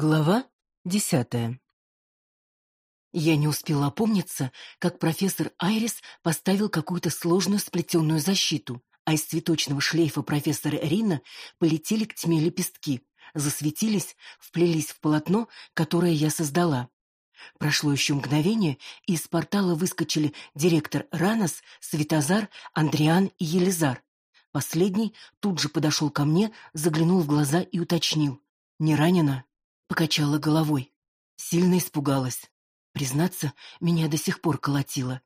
Глава десятая Я не успела опомниться, как профессор Айрис поставил какую-то сложную сплетенную защиту, а из цветочного шлейфа профессора Рина полетели к тьме лепестки, засветились, вплелись в полотно, которое я создала. Прошло еще мгновение, и из портала выскочили директор Ранос, Светозар, Андриан и Елизар. Последний тут же подошел ко мне, заглянул в глаза и уточнил. «Не ранена?» Покачала головой. Сильно испугалась. Признаться, меня до сих пор колотило.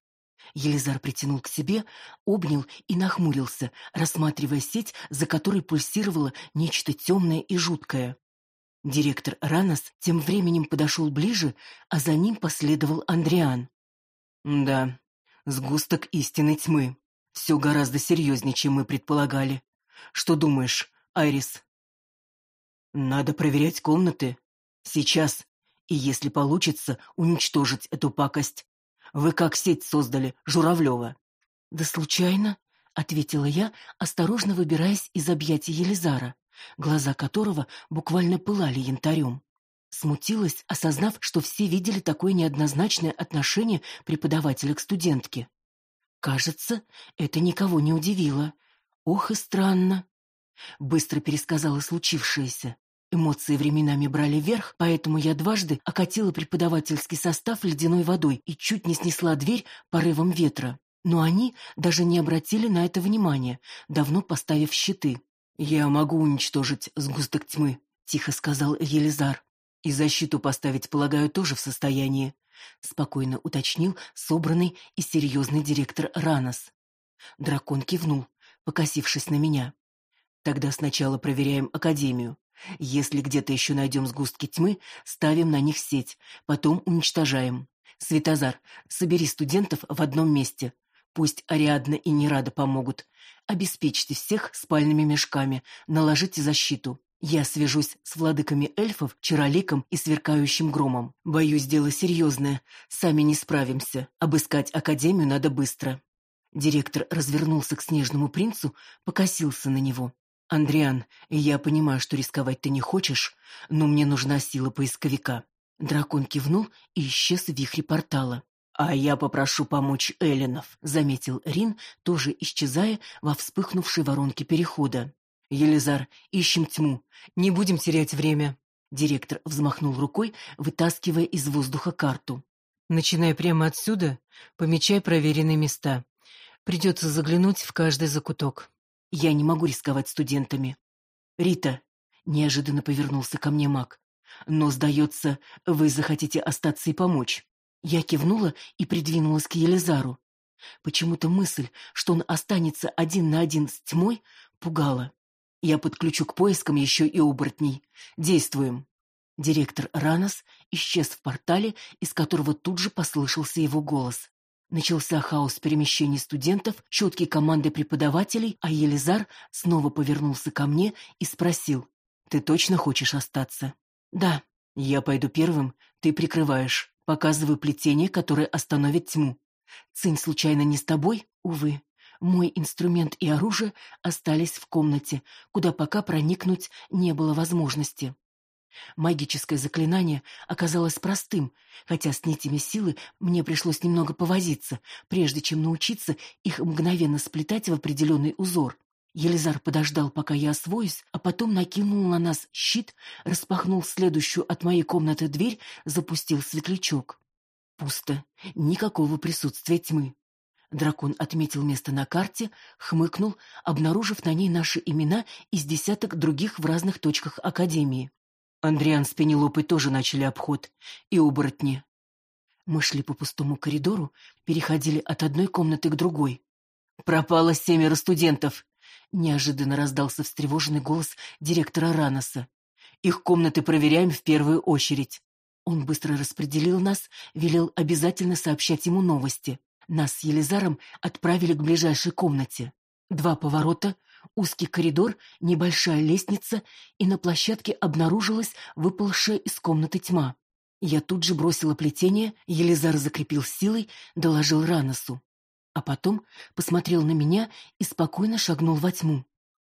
Елизар притянул к себе, обнял и нахмурился, рассматривая сеть, за которой пульсировало нечто темное и жуткое. Директор Ранос тем временем подошел ближе, а за ним последовал Андриан. «Да, сгусток истинной тьмы. Все гораздо серьезнее, чем мы предполагали. Что думаешь, Айрис?» «Надо проверять комнаты», Сейчас. И если получится, уничтожить эту пакость. Вы как сеть создали, Журавлева? Да случайно, ответила я, осторожно выбираясь из объятий Елизара, глаза которого буквально пылали янтарем. Смутилась, осознав, что все видели такое неоднозначное отношение преподавателя к студентке. Кажется, это никого не удивило. Ох и странно. Быстро пересказала случившееся. Эмоции временами брали верх, поэтому я дважды окатила преподавательский состав ледяной водой и чуть не снесла дверь порывом ветра. Но они даже не обратили на это внимания, давно поставив щиты. «Я могу уничтожить сгусток тьмы», — тихо сказал Елизар. «И защиту поставить, полагаю, тоже в состоянии», — спокойно уточнил собранный и серьезный директор Ранос. Дракон кивнул, покосившись на меня. «Тогда сначала проверяем Академию. Если где-то еще найдем сгустки тьмы, ставим на них сеть, потом уничтожаем. Светозар, собери студентов в одном месте. Пусть Ариадна и Нерада помогут. Обеспечьте всех спальными мешками, наложите защиту. Я свяжусь с владыками эльфов, чароликом и сверкающим громом. Боюсь, дело серьезное. Сами не справимся. Обыскать Академию надо быстро. Директор развернулся к снежному принцу, покосился на него. «Андриан, я понимаю, что рисковать ты не хочешь, но мне нужна сила поисковика». Дракон кивнул и исчез в вихре портала. «А я попрошу помочь Эллинов», — заметил Рин, тоже исчезая во вспыхнувшей воронке перехода. «Елизар, ищем тьму. Не будем терять время». Директор взмахнул рукой, вытаскивая из воздуха карту. «Начиная прямо отсюда, помечай проверенные места. Придется заглянуть в каждый закуток». Я не могу рисковать студентами. Рита, неожиданно повернулся ко мне маг. Но, сдается, вы захотите остаться и помочь. Я кивнула и придвинулась к Елизару. Почему-то мысль, что он останется один на один с тьмой, пугала. Я подключу к поискам еще и оборотней. Действуем. Директор Ранос исчез в портале, из которого тут же послышался его голос. Начался хаос перемещений студентов, четкие команды преподавателей, а Елизар снова повернулся ко мне и спросил. «Ты точно хочешь остаться?» «Да». «Я пойду первым, ты прикрываешь. Показываю плетение, которое остановит тьму. Цинь случайно не с тобой? Увы. Мой инструмент и оружие остались в комнате, куда пока проникнуть не было возможности. Магическое заклинание оказалось простым, хотя с нитями силы мне пришлось немного повозиться, прежде чем научиться их мгновенно сплетать в определенный узор. Елизар подождал, пока я освоюсь, а потом накинул на нас щит, распахнул следующую от моей комнаты дверь, запустил светлячок. Пусто. Никакого присутствия тьмы. Дракон отметил место на карте, хмыкнул, обнаружив на ней наши имена из десяток других в разных точках Академии. Андриан с Пенелопой тоже начали обход. И оборотни. Мы шли по пустому коридору, переходили от одной комнаты к другой. «Пропало семеро студентов!» Неожиданно раздался встревоженный голос директора Раноса. «Их комнаты проверяем в первую очередь». Он быстро распределил нас, велел обязательно сообщать ему новости. Нас с Елизаром отправили к ближайшей комнате. Два поворота, узкий коридор, небольшая лестница, и на площадке обнаружилась выпалшая из комнаты тьма. Я тут же бросила плетение, Елизар закрепил силой, доложил Раносу. А потом посмотрел на меня и спокойно шагнул во тьму.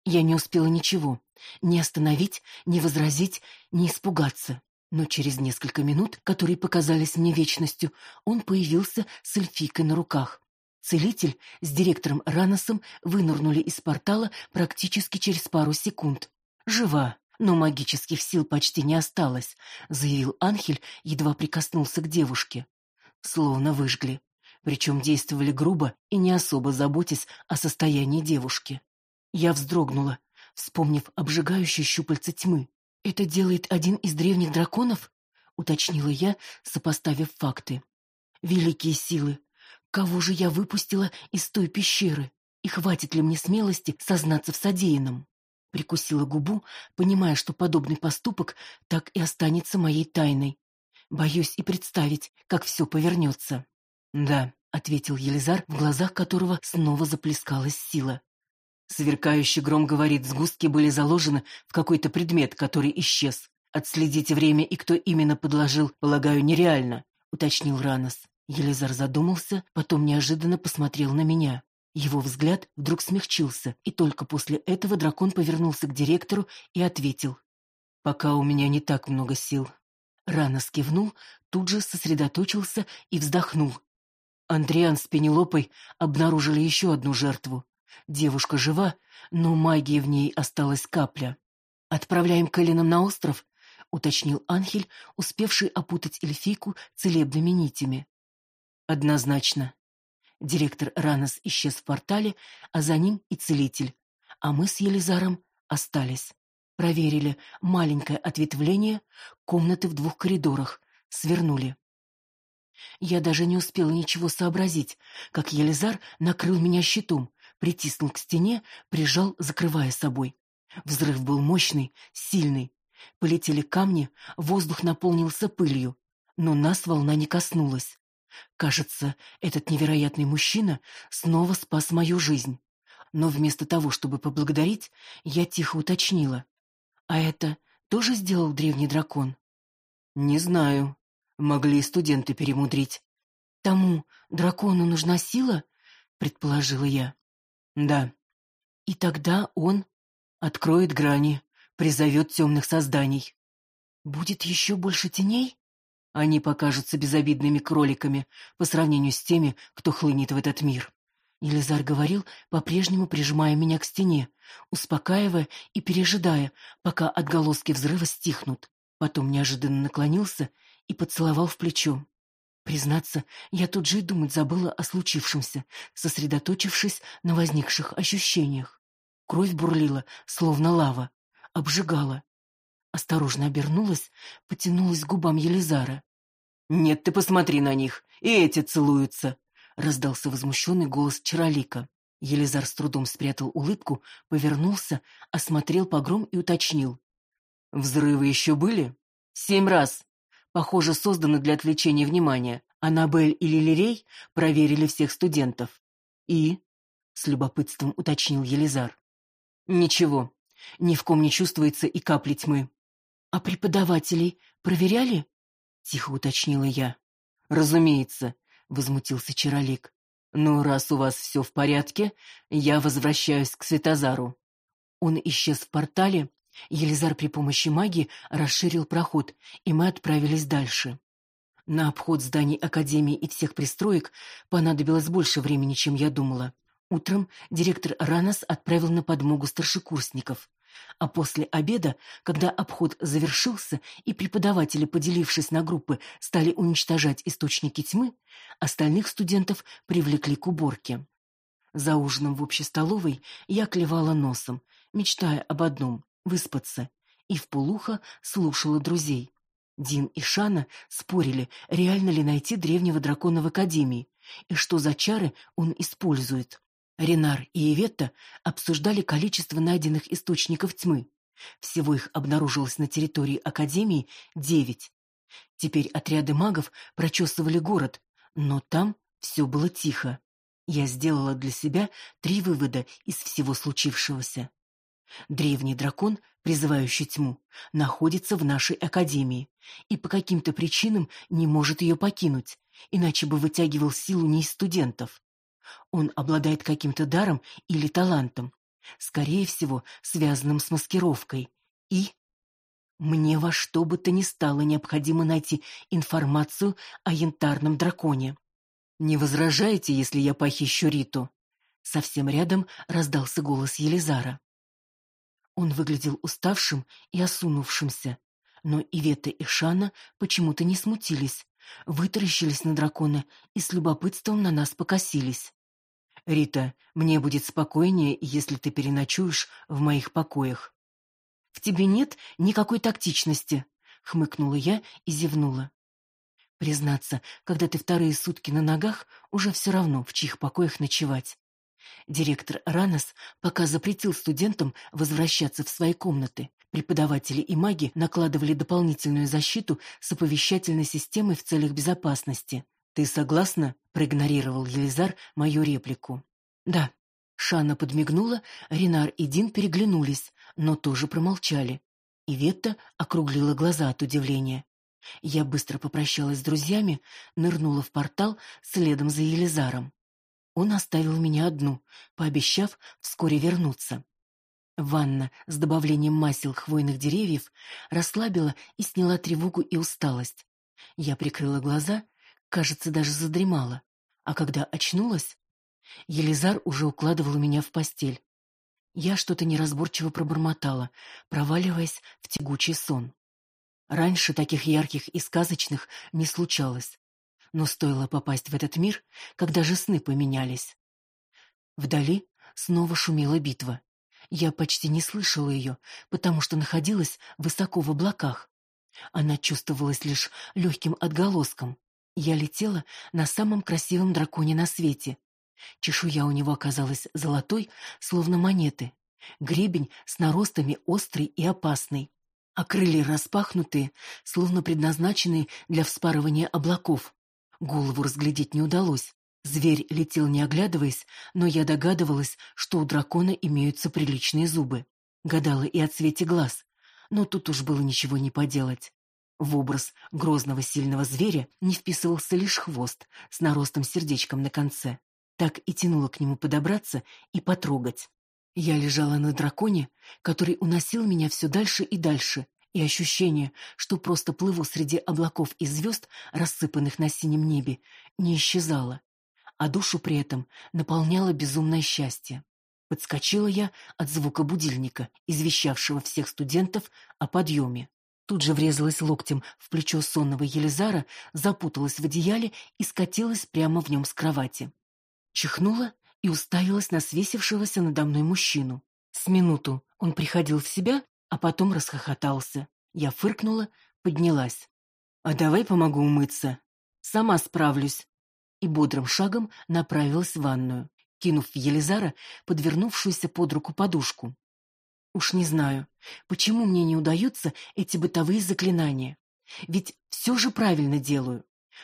Я не успела ничего. Не остановить, не возразить, не испугаться. Но через несколько минут, которые показались мне вечностью, он появился с эльфийкой на руках. Целитель с директором Раносом вынырнули из портала практически через пару секунд. «Жива, но магических сил почти не осталось», — заявил Анхель, едва прикоснулся к девушке. Словно выжгли. Причем действовали грубо и не особо заботясь о состоянии девушки. Я вздрогнула, вспомнив обжигающие щупальца тьмы. «Это делает один из древних драконов?» — уточнила я, сопоставив факты. «Великие силы! Кого же я выпустила из той пещеры? И хватит ли мне смелости сознаться в содеянном?» Прикусила губу, понимая, что подобный поступок так и останется моей тайной. Боюсь и представить, как все повернется. «Да», — ответил Елизар, в глазах которого снова заплескалась сила. Сверкающий гром говорит, сгустки были заложены в какой-то предмет, который исчез. Отследить время и кто именно подложил, полагаю, нереально, уточнил Ранос. Елизар задумался, потом неожиданно посмотрел на меня. Его взгляд вдруг смягчился, и только после этого дракон повернулся к директору и ответил. «Пока у меня не так много сил». Ранос кивнул, тут же сосредоточился и вздохнул. Андриан с Пенелопой обнаружили еще одну жертву. Девушка жива, но магии в ней осталась капля. «Отправляем Кэлленом на остров?» — уточнил Анхель, успевший опутать эльфийку целебными нитями. «Однозначно». Директор Ранос исчез в портале, а за ним и целитель. А мы с Елизаром остались. Проверили маленькое ответвление, комнаты в двух коридорах, свернули. Я даже не успела ничего сообразить, как Елизар накрыл меня щитом, притиснул к стене, прижал, закрывая собой. Взрыв был мощный, сильный. Полетели камни, воздух наполнился пылью, но нас волна не коснулась. Кажется, этот невероятный мужчина снова спас мою жизнь. Но вместо того, чтобы поблагодарить, я тихо уточнила. А это тоже сделал древний дракон? Не знаю. Могли и студенты перемудрить. Тому дракону нужна сила, предположила я. Да. И тогда он откроет грани, призовет темных созданий. Будет еще больше теней? Они покажутся безобидными кроликами по сравнению с теми, кто хлынет в этот мир. Елизар говорил, по-прежнему прижимая меня к стене, успокаивая и пережидая, пока отголоски взрыва стихнут. Потом неожиданно наклонился и поцеловал в плечо. Признаться, я тут же и думать забыла о случившемся, сосредоточившись на возникших ощущениях. Кровь бурлила, словно лава, обжигала. Осторожно обернулась, потянулась к губам Елизара. «Нет, ты посмотри на них, и эти целуются!» — раздался возмущенный голос Чаролика. Елизар с трудом спрятал улыбку, повернулся, осмотрел погром и уточнил. «Взрывы еще были?» «Семь раз!» похоже, созданы для отвлечения внимания. Аннабель и Лилирей проверили всех студентов. И? С любопытством уточнил Елизар. Ничего, ни в ком не чувствуется и капли тьмы. А преподавателей проверяли? Тихо уточнила я. Разумеется, возмутился Чаролик. Ну, раз у вас все в порядке, я возвращаюсь к Светозару. Он исчез в портале, Елизар при помощи магии расширил проход, и мы отправились дальше. На обход зданий Академии и всех пристроек понадобилось больше времени, чем я думала. Утром директор Ранос отправил на подмогу старшекурсников. А после обеда, когда обход завершился и преподаватели, поделившись на группы, стали уничтожать источники тьмы, остальных студентов привлекли к уборке. За ужином в общей столовой я клевала носом, мечтая об одном выспаться, и вполуха слушала друзей. Дин и Шана спорили, реально ли найти древнего дракона в Академии, и что за чары он использует. Ренар и Иветта обсуждали количество найденных источников тьмы. Всего их обнаружилось на территории Академии девять. Теперь отряды магов прочесывали город, но там все было тихо. Я сделала для себя три вывода из всего случившегося. Древний дракон, призывающий тьму, находится в нашей академии и по каким-то причинам не может ее покинуть, иначе бы вытягивал силу не из студентов. Он обладает каким-то даром или талантом, скорее всего, связанным с маскировкой. И Мне во что бы то ни стало необходимо найти информацию о янтарном драконе. «Не возражаете, если я похищу Риту?» Совсем рядом раздался голос Елизара. Он выглядел уставшим и осунувшимся, но Ивета и Шана почему-то не смутились, вытаращились на дракона и с любопытством на нас покосились. «Рита, мне будет спокойнее, если ты переночуешь в моих покоях». «В тебе нет никакой тактичности», — хмыкнула я и зевнула. Признаться, когда ты вторые сутки на ногах, уже все равно, в чьих покоях ночевать. Директор Ранос пока запретил студентам возвращаться в свои комнаты. Преподаватели и маги накладывали дополнительную защиту с оповещательной системой в целях безопасности. «Ты согласна?» — проигнорировал Елизар мою реплику. «Да». Шана подмигнула, Ренар и Дин переглянулись, но тоже промолчали. Иветта округлила глаза от удивления. Я быстро попрощалась с друзьями, нырнула в портал следом за Елизаром. Он оставил меня одну, пообещав вскоре вернуться. Ванна с добавлением масел хвойных деревьев расслабила и сняла тревогу и усталость. Я прикрыла глаза, кажется, даже задремала. А когда очнулась, Елизар уже укладывал меня в постель. Я что-то неразборчиво пробормотала, проваливаясь в тягучий сон. Раньше таких ярких и сказочных не случалось. Но стоило попасть в этот мир, когда же сны поменялись. Вдали снова шумела битва. Я почти не слышала ее, потому что находилась высоко в облаках. Она чувствовалась лишь легким отголоском. Я летела на самом красивом драконе на свете. Чешуя у него оказалась золотой, словно монеты. Гребень с наростами острый и опасный а крылья распахнутые, словно предназначенные для вспарывания облаков. Голову разглядеть не удалось. Зверь летел не оглядываясь, но я догадывалась, что у дракона имеются приличные зубы. Гадала и о цвете глаз, но тут уж было ничего не поделать. В образ грозного сильного зверя не вписывался лишь хвост с наростом сердечком на конце. Так и тянуло к нему подобраться и потрогать. Я лежала на драконе, который уносил меня все дальше и дальше, и ощущение, что просто плыву среди облаков и звезд, рассыпанных на синем небе, не исчезало, а душу при этом наполняло безумное счастье. Подскочила я от звука будильника, извещавшего всех студентов о подъеме. Тут же врезалась локтем в плечо сонного Елизара, запуталась в одеяле и скатилась прямо в нем с кровати. Чихнула и уставилась на свесившегося надо мной мужчину. С минуту он приходил в себя, а потом расхохотался. Я фыркнула, поднялась. «А давай помогу умыться. Сама справлюсь». И бодрым шагом направилась в ванную, кинув в Елизара подвернувшуюся под руку подушку. Уж не знаю, почему мне не удаются эти бытовые заклинания. Ведь все же правильно делаю.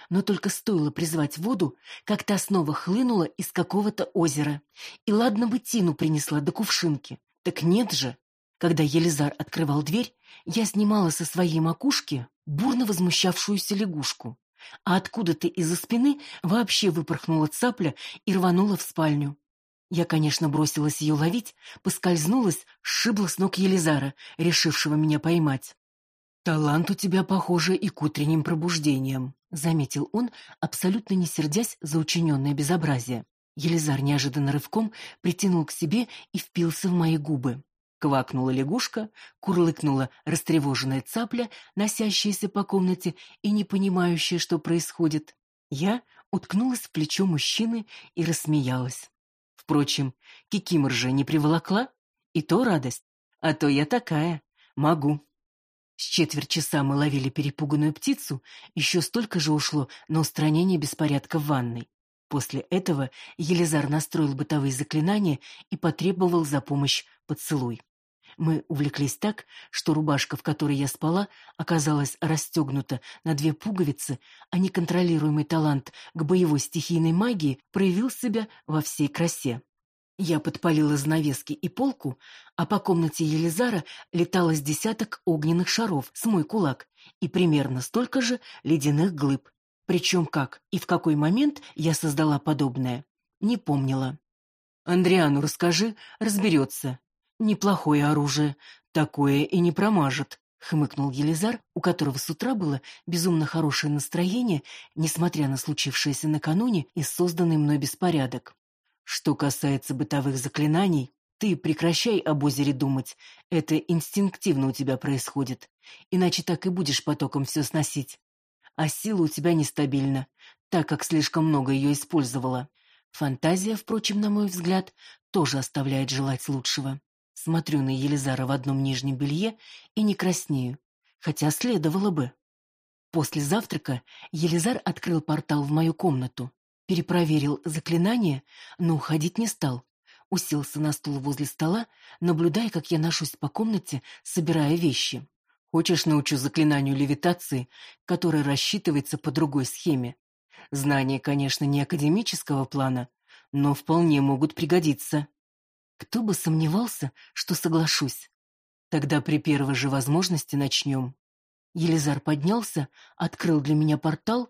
Но только стоило призвать воду, как та снова хлынула из какого-то озера. И ладно бы Тину принесла до кувшинки. Так нет же. Когда Елизар открывал дверь, я снимала со своей макушки бурно возмущавшуюся лягушку. А откуда-то из-за спины вообще выпорхнула цапля и рванула в спальню. Я, конечно, бросилась ее ловить, поскользнулась, сшибла с ног Елизара, решившего меня поймать. «Талант у тебя, похоже, и к утренним пробуждениям», — заметил он, абсолютно не сердясь за учиненное безобразие. Елизар неожиданно рывком притянул к себе и впился в мои губы. Квакнула лягушка, курлыкнула растревоженная цапля, носящаяся по комнате и не понимающая, что происходит. Я уткнулась в плечо мужчины и рассмеялась. Впрочем, Кикимор же не приволокла, и то радость. А то я такая, могу. С четверть часа мы ловили перепуганную птицу, еще столько же ушло на устранение беспорядка в ванной. После этого Елизар настроил бытовые заклинания и потребовал за помощь поцелуй. Мы увлеклись так, что рубашка, в которой я спала, оказалась расстегнута на две пуговицы, а неконтролируемый талант к боевой стихийной магии проявил себя во всей красе. Я подпалила занавески и полку, а по комнате Елизара летало десяток огненных шаров с мой кулак и примерно столько же ледяных глыб. Причем как и в какой момент я создала подобное, не помнила. «Андриану расскажи, разберется. Неплохое оружие, такое и не промажет», хмыкнул Елизар, у которого с утра было безумно хорошее настроение, несмотря на случившееся накануне и созданный мной беспорядок. Что касается бытовых заклинаний, ты прекращай об озере думать. Это инстинктивно у тебя происходит. Иначе так и будешь потоком все сносить. А сила у тебя нестабильна, так как слишком много ее использовала. Фантазия, впрочем, на мой взгляд, тоже оставляет желать лучшего. Смотрю на Елизара в одном нижнем белье и не краснею, хотя следовало бы. После завтрака Елизар открыл портал в мою комнату, перепроверил заклинание, но уходить не стал. Уселся на стул возле стола, наблюдая, как я ношусь по комнате, собирая вещи. Хочешь, научу заклинанию левитации, которое рассчитывается по другой схеме. Знания, конечно, не академического плана, но вполне могут пригодиться. Кто бы сомневался, что соглашусь. Тогда при первой же возможности начнем. Елизар поднялся, открыл для меня портал.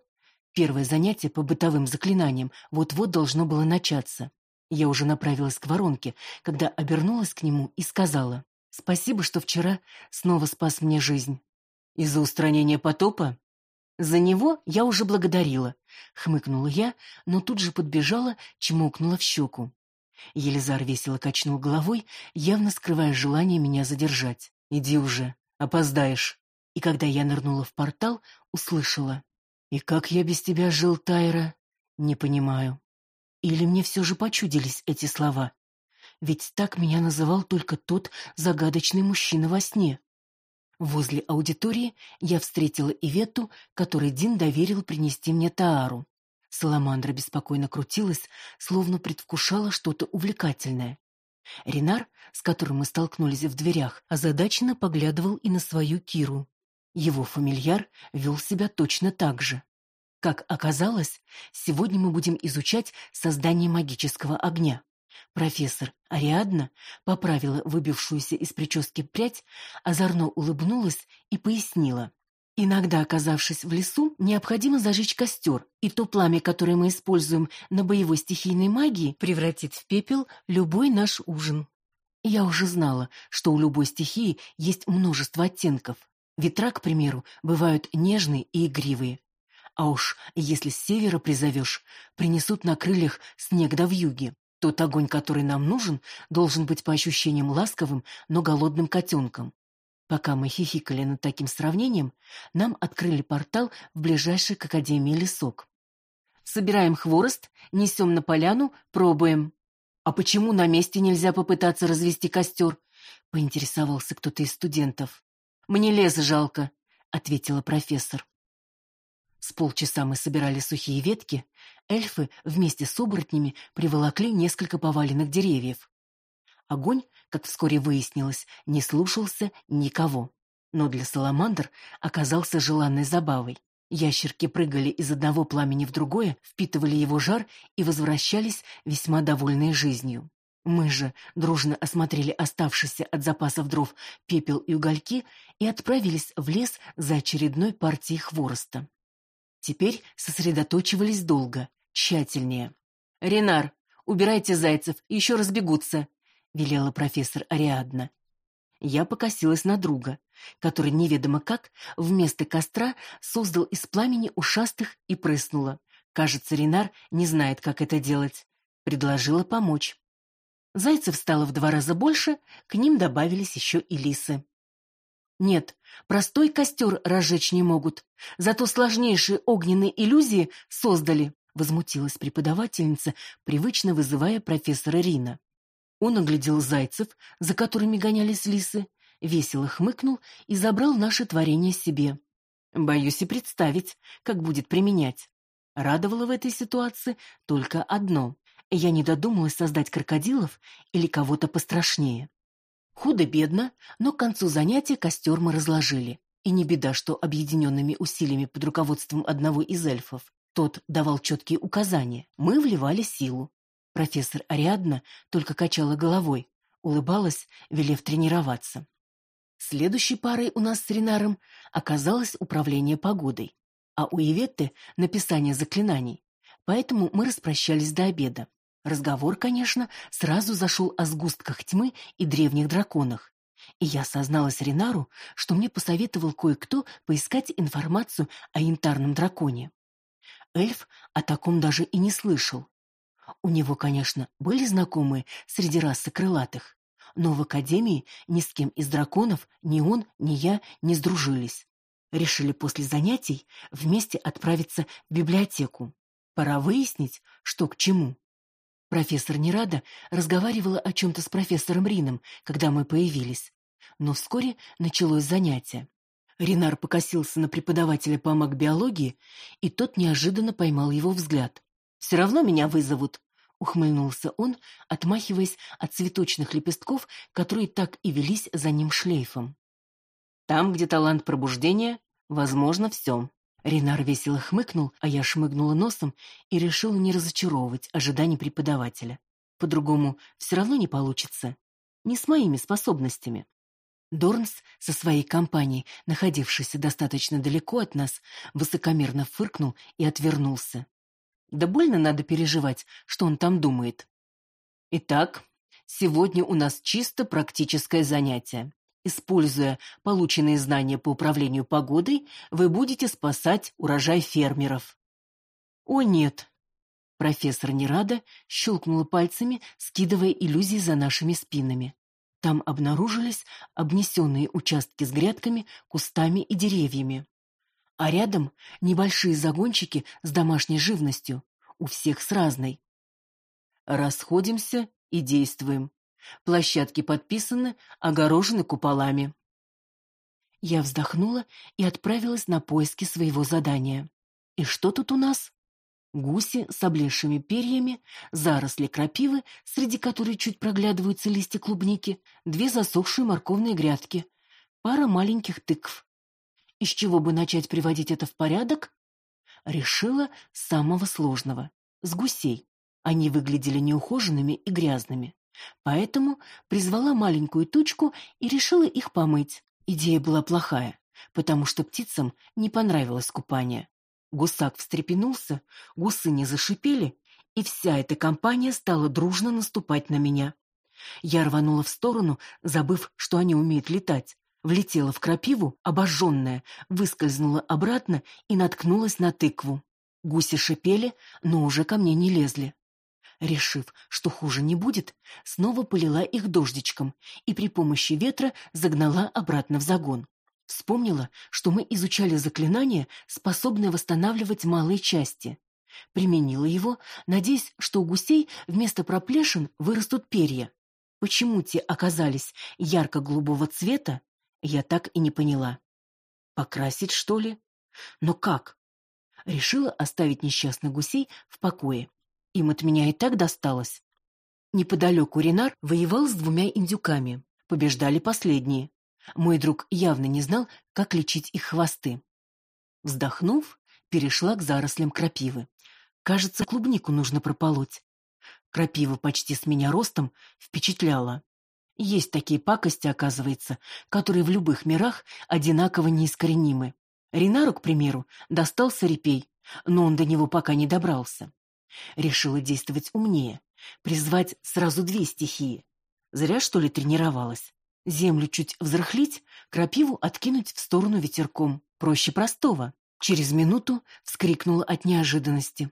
Первое занятие по бытовым заклинаниям вот-вот должно было начаться. Я уже направилась к воронке, когда обернулась к нему и сказала: "Спасибо, что вчера снова спас мне жизнь. Из-за устранения потопа за него я уже благодарила, хмыкнула я, но тут же подбежала, чмокнула в щеку. Елизар весело качнул головой, явно скрывая желание меня задержать. «Иди уже, опоздаешь». И когда я нырнула в портал, услышала. «И как я без тебя жил, Тайра?» «Не понимаю». Или мне все же почудились эти слова? Ведь так меня называл только тот загадочный мужчина во сне. Возле аудитории я встретила Ивету, которой Дин доверил принести мне Таару. Саламандра беспокойно крутилась, словно предвкушала что-то увлекательное. Ренар, с которым мы столкнулись в дверях, озадаченно поглядывал и на свою Киру. Его фамильяр вел себя точно так же. Как оказалось, сегодня мы будем изучать создание магического огня. Профессор Ариадна поправила выбившуюся из прически прядь, озорно улыбнулась и пояснила: Иногда, оказавшись в лесу, необходимо зажечь костер, и то пламя, которое мы используем на боевой стихийной магии, превратит в пепел любой наш ужин. Я уже знала, что у любой стихии есть множество оттенков. Ветра, к примеру, бывают нежные и игривые. А уж если с севера призовешь, принесут на крыльях снег да вьюги. Тот огонь, который нам нужен, должен быть по ощущениям ласковым, но голодным котенком. Пока мы хихикали над таким сравнением, нам открыли портал в ближайший к академии лесок. Собираем хворост, несем на поляну, пробуем. А почему на месте нельзя попытаться развести костер? поинтересовался кто-то из студентов. Мне леса жалко, ответила профессор. С полчаса мы собирали сухие ветки, эльфы вместе с оборотнями приволокли несколько поваленных деревьев. Огонь, как вскоре выяснилось, не слушался никого. Но для саламандр оказался желанной забавой. Ящерки прыгали из одного пламени в другое, впитывали его жар и возвращались весьма довольные жизнью. Мы же дружно осмотрели оставшиеся от запасов дров пепел и угольки и отправились в лес за очередной партией хвороста. Теперь сосредоточивались долго, тщательнее. «Ренар, убирайте зайцев, еще разбегутся», — велела профессор Ариадна. Я покосилась на друга, который неведомо как вместо костра создал из пламени ушастых и прыснула. Кажется, Ренар не знает, как это делать. Предложила помочь. Зайцев стало в два раза больше, к ним добавились еще и лисы. Нет, простой костер разжечь не могут, зато сложнейшие огненные иллюзии создали, возмутилась преподавательница, привычно вызывая профессора Рина. Он оглядел зайцев, за которыми гонялись лисы, весело хмыкнул и забрал наше творение себе. Боюсь и представить, как будет применять. Радовало в этой ситуации только одно: я не додумалась создать крокодилов или кого-то пострашнее. Худо-бедно, но к концу занятия костер мы разложили. И не беда, что объединенными усилиями под руководством одного из эльфов. Тот давал четкие указания. Мы вливали силу. Профессор Ариадна только качала головой, улыбалась, велев тренироваться. Следующей парой у нас с Ренаром оказалось управление погодой, а у Иветты — написание заклинаний. Поэтому мы распрощались до обеда. Разговор, конечно, сразу зашел о сгустках тьмы и древних драконах. и я созналась Ренару, что мне посоветовал кое-кто поискать информацию о янтарном драконе. Эльф о таком даже и не слышал. У него, конечно, были знакомые среди расы крылатых, но в академии ни с кем из драконов ни он, ни я не сдружились. Решили после занятий вместе отправиться в библиотеку. Пора выяснить, что к чему. Профессор Нерада разговаривала о чем-то с профессором Рином, когда мы появились. Но вскоре началось занятие. Ренар покосился на преподавателя по магбиологии, и тот неожиданно поймал его взгляд. «Все равно меня вызовут», — ухмыльнулся он, отмахиваясь от цветочных лепестков, которые так и велись за ним шлейфом. «Там, где талант пробуждения, возможно все». Ренар весело хмыкнул, а я шмыгнула носом и решила не разочаровывать ожиданий преподавателя. По-другому все равно не получится. Не с моими способностями. Дорнс со своей компанией, находившейся достаточно далеко от нас, высокомерно фыркнул и отвернулся. Да больно надо переживать, что он там думает. Итак, сегодня у нас чисто практическое занятие. Используя полученные знания по управлению погодой, вы будете спасать урожай фермеров. О нет. Профессор Нерада щелкнула пальцами, скидывая иллюзии за нашими спинами. Там обнаружились обнесенные участки с грядками, кустами и деревьями. А рядом небольшие загончики с домашней живностью, у всех с разной. Расходимся и действуем. Площадки подписаны, огорожены куполами. Я вздохнула и отправилась на поиски своего задания. И что тут у нас? Гуси с облезшими перьями, заросли крапивы, среди которой чуть проглядываются листья клубники, две засохшие морковные грядки, пара маленьких тыкв. Из чего бы начать приводить это в порядок? Решила самого сложного — с гусей. Они выглядели неухоженными и грязными. Поэтому призвала маленькую тучку и решила их помыть. Идея была плохая, потому что птицам не понравилось купание. Гусак встрепенулся, гусы не зашипели, и вся эта компания стала дружно наступать на меня. Я рванула в сторону, забыв, что они умеют летать. Влетела в крапиву, обожженная, выскользнула обратно и наткнулась на тыкву. Гуси шипели, но уже ко мне не лезли. Решив, что хуже не будет, снова полила их дождичком и при помощи ветра загнала обратно в загон. Вспомнила, что мы изучали заклинание, способное восстанавливать малые части. Применила его, надеясь, что у гусей вместо проплешин вырастут перья. Почему те оказались ярко-голубого цвета, я так и не поняла. Покрасить, что ли? Но как? Решила оставить несчастных гусей в покое. Им от меня и так досталось. Неподалеку Ренар воевал с двумя индюками. Побеждали последние. Мой друг явно не знал, как лечить их хвосты. Вздохнув, перешла к зарослям крапивы. Кажется, клубнику нужно прополоть. Крапива почти с меня ростом впечатляла. Есть такие пакости, оказывается, которые в любых мирах одинаково неискоренимы. Ринару, к примеру, достался репей, но он до него пока не добрался. Решила действовать умнее, призвать сразу две стихии. Зря, что ли, тренировалась. Землю чуть взрыхлить, крапиву откинуть в сторону ветерком. Проще простого. Через минуту вскрикнула от неожиданности.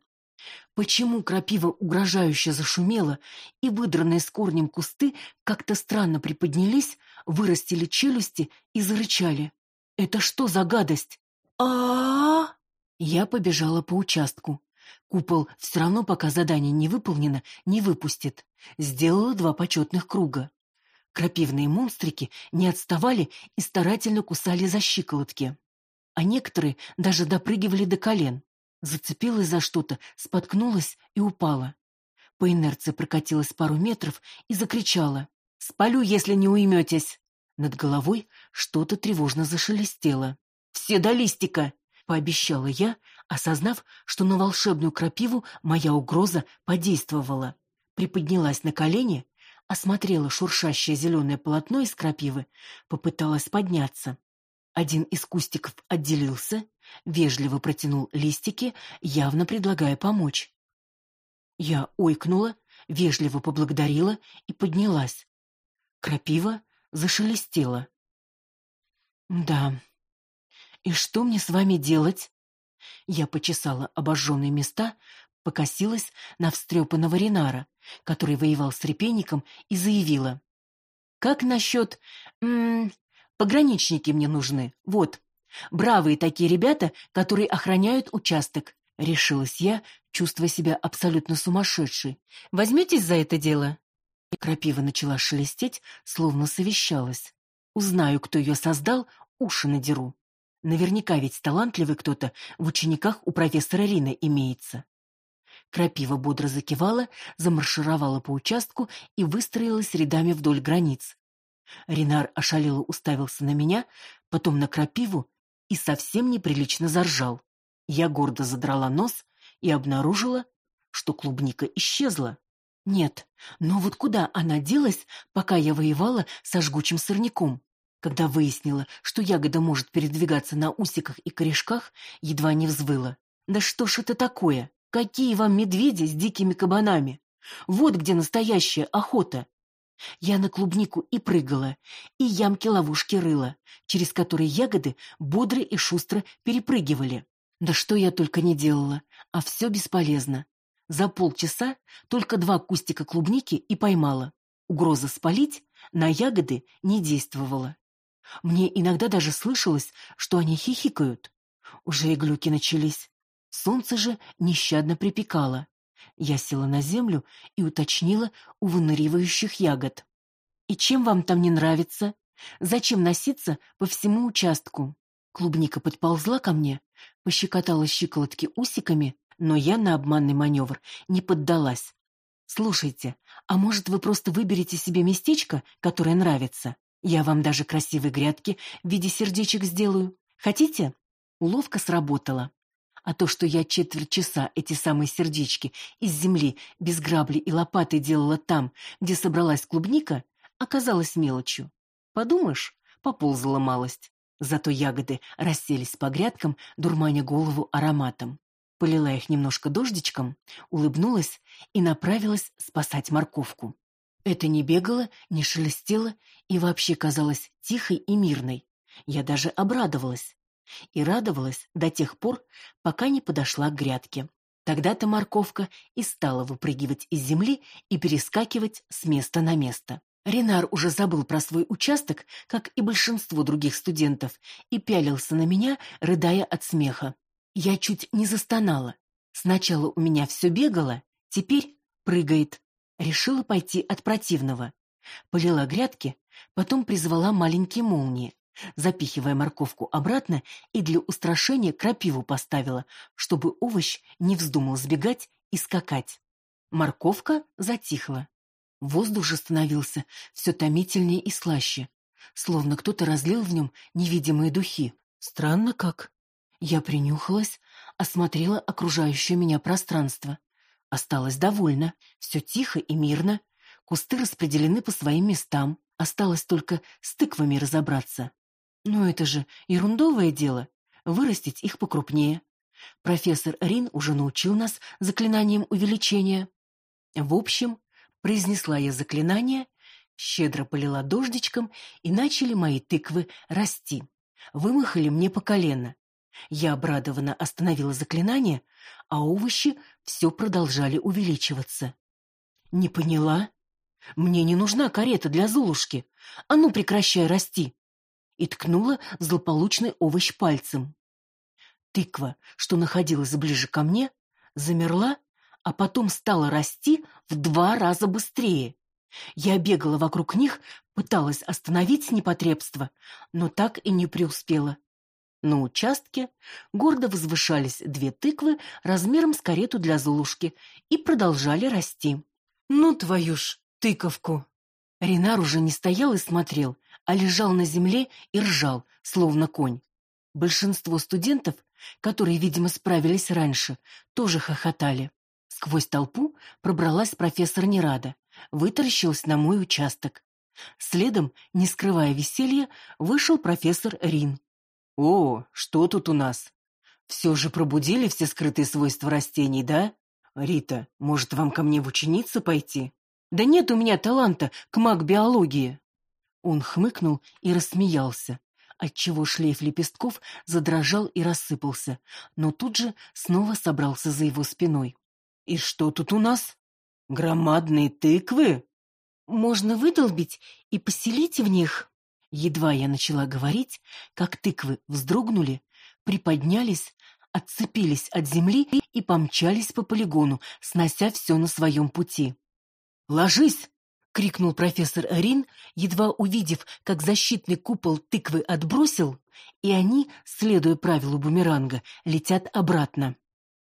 Почему крапива угрожающе зашумела, и выдранные с корнем кусты как-то странно приподнялись, вырастили челюсти и зарычали? Это что за гадость? а а, Я побежала по участку. Купол все равно, пока задание не выполнено, не выпустит. Сделала два почетных круга. Крапивные монстрики не отставали и старательно кусали за щиколотки. А некоторые даже допрыгивали до колен. Зацепилась за что-то, споткнулась и упала. По инерции прокатилась пару метров и закричала. «Спалю, если не уйметесь!» Над головой что-то тревожно зашелестело. «Все до листика!» — пообещала я, осознав, что на волшебную крапиву моя угроза подействовала. Приподнялась на колени, осмотрела шуршащее зеленое полотно из крапивы, попыталась подняться. Один из кустиков отделился, вежливо протянул листики, явно предлагая помочь. Я ойкнула, вежливо поблагодарила и поднялась. Крапива зашелестело. «Да. И что мне с вами делать?» Я почесала обожженные места, покосилась на встрепанного Ренара, который воевал с репейником, и заявила. «Как насчет... -м, пограничники мне нужны, вот. Бравые такие ребята, которые охраняют участок. Решилась я, чувствуя себя абсолютно сумасшедшей. Возьметесь за это дело?» Крапива начала шелестеть, словно совещалась. Узнаю, кто ее создал, уши надеру. Наверняка ведь талантливый кто-то в учениках у профессора Рина имеется. Крапива бодро закивала, замаршировала по участку и выстроилась рядами вдоль границ. Ренар ошалело уставился на меня, потом на крапиву и совсем неприлично заржал. Я гордо задрала нос и обнаружила, что клубника исчезла. Нет, но вот куда она делась, пока я воевала со жгучим сорняком? Когда выяснила, что ягода может передвигаться на усиках и корешках, едва не взвыла. Да что ж это такое? Какие вам медведи с дикими кабанами? Вот где настоящая охота. Я на клубнику и прыгала, и ямки-ловушки рыла, через которые ягоды бодро и шустро перепрыгивали. Да что я только не делала, а все бесполезно. За полчаса только два кустика клубники и поймала. Угроза спалить на ягоды не действовала. Мне иногда даже слышалось, что они хихикают. Уже и глюки начались. Солнце же нещадно припекало. Я села на землю и уточнила у выныривающих ягод. «И чем вам там не нравится? Зачем носиться по всему участку?» Клубника подползла ко мне, пощекотала щиколотки усиками, но я на обманный маневр не поддалась. «Слушайте, а может, вы просто выберете себе местечко, которое нравится? Я вам даже красивые грядки в виде сердечек сделаю. Хотите?» Уловка сработала. А то, что я четверть часа эти самые сердечки из земли без грабли и лопаты делала там, где собралась клубника, оказалось мелочью. Подумаешь, поползала малость. Зато ягоды расселись по грядкам, дурманя голову ароматом полила их немножко дождичком, улыбнулась и направилась спасать морковку. Это не бегало, не шелестело и вообще казалось тихой и мирной. Я даже обрадовалась. И радовалась до тех пор, пока не подошла к грядке. Тогда-то морковка и стала выпрыгивать из земли и перескакивать с места на место. Ренар уже забыл про свой участок, как и большинство других студентов, и пялился на меня, рыдая от смеха. Я чуть не застонала. Сначала у меня все бегало, теперь прыгает. Решила пойти от противного. Полила грядки, потом призвала маленькие молнии. Запихивая морковку обратно и для устрашения крапиву поставила, чтобы овощ не вздумал сбегать и скакать. Морковка затихла. Воздух же становился все томительнее и слаще, словно кто-то разлил в нем невидимые духи. Странно как. Я принюхалась, осмотрела окружающее меня пространство. Осталась довольна. Все тихо и мирно. Кусты распределены по своим местам. Осталось только с тыквами разобраться. Но это же ерундовое дело. Вырастить их покрупнее. Профессор Рин уже научил нас заклинанием увеличения. В общем, произнесла я заклинание, щедро полила дождичком, и начали мои тыквы расти. Вымахали мне по колено. Я обрадованно остановила заклинание, а овощи все продолжали увеличиваться. «Не поняла? Мне не нужна карета для Золушки. А ну, прекращай расти!» И ткнула злополучный овощ пальцем. Тыква, что находилась ближе ко мне, замерла, а потом стала расти в два раза быстрее. Я бегала вокруг них, пыталась остановить непотребство, но так и не преуспела. На участке гордо возвышались две тыквы размером с карету для Золушки и продолжали расти. «Ну, твою ж тыковку!» Ренар уже не стоял и смотрел, а лежал на земле и ржал, словно конь. Большинство студентов, которые, видимо, справились раньше, тоже хохотали. Сквозь толпу пробралась профессор Нерада, вытаращилась на мой участок. Следом, не скрывая веселья, вышел профессор Рин. О, что тут у нас? Все же пробудили все скрытые свойства растений, да? Рита, может, вам ко мне в ученицы пойти? Да нет у меня таланта к маг-биологии. Он хмыкнул и рассмеялся, отчего шлейф лепестков задрожал и рассыпался, но тут же снова собрался за его спиной. «И что тут у нас? Громадные тыквы?» «Можно выдолбить и поселить в них». Едва я начала говорить, как тыквы вздрогнули, приподнялись, отцепились от земли и помчались по полигону, снося все на своем пути. «Ложись!» — крикнул профессор Рин, едва увидев, как защитный купол тыквы отбросил, и они, следуя правилу бумеранга, летят обратно.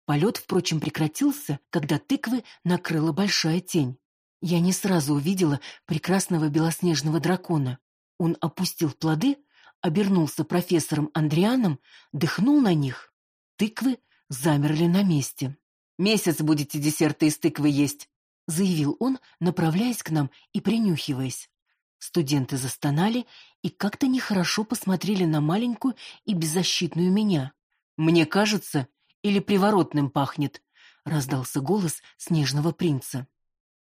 Полет, впрочем, прекратился, когда тыквы накрыла большая тень. Я не сразу увидела прекрасного белоснежного дракона. Он опустил плоды, обернулся профессором Андрианом, дыхнул на них. Тыквы замерли на месте. «Месяц будете десерты из тыквы есть», — заявил он, направляясь к нам и принюхиваясь. Студенты застонали и как-то нехорошо посмотрели на маленькую и беззащитную меня. «Мне кажется, или приворотным пахнет», — раздался голос снежного принца.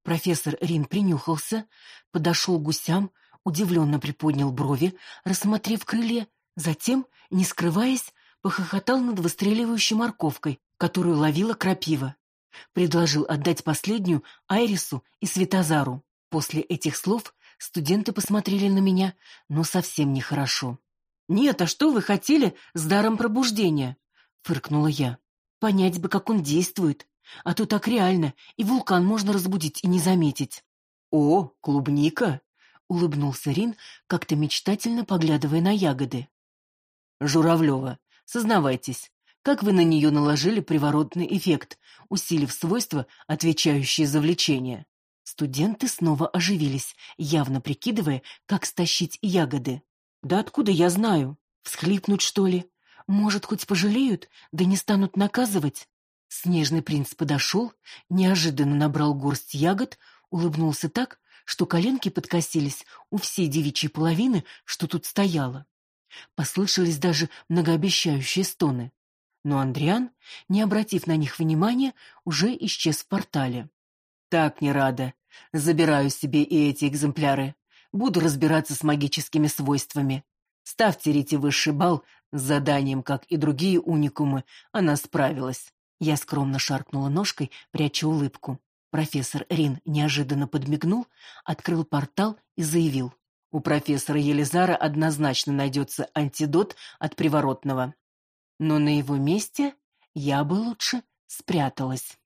Профессор Рин принюхался, подошел к гусям, удивленно приподнял брови, рассмотрев крылья, затем, не скрываясь, похохотал над выстреливающей морковкой, которую ловила крапива. Предложил отдать последнюю Айрису и Светозару. После этих слов студенты посмотрели на меня, но совсем нехорошо. «Нет, а что вы хотели с даром пробуждения?» — фыркнула я. «Понять бы, как он действует. А то так реально, и вулкан можно разбудить и не заметить». «О, клубника!» — улыбнулся Рин, как-то мечтательно поглядывая на ягоды. «Журавлева, Сознавайтесь, как вы на нее наложили приворотный эффект, усилив свойства, отвечающие за влечение? Студенты снова оживились, явно прикидывая, как стащить ягоды. Да откуда я знаю? Всхлипнуть, что ли? Может, хоть пожалеют, да не станут наказывать? Снежный принц подошел, неожиданно набрал горсть ягод, улыбнулся так, что коленки подкосились у всей девичьей половины, что тут стояло. Послышались даже многообещающие стоны. Но Андриан, не обратив на них внимания, уже исчез в портале. «Так не рада. Забираю себе и эти экземпляры. Буду разбираться с магическими свойствами. Ставьте Рите высший балл с заданием, как и другие уникумы. Она справилась». Я скромно шаркнула ножкой, пряча улыбку. Профессор Рин неожиданно подмигнул, открыл портал и заявил. У профессора Елизара однозначно найдется антидот от приворотного. Но на его месте я бы лучше спряталась.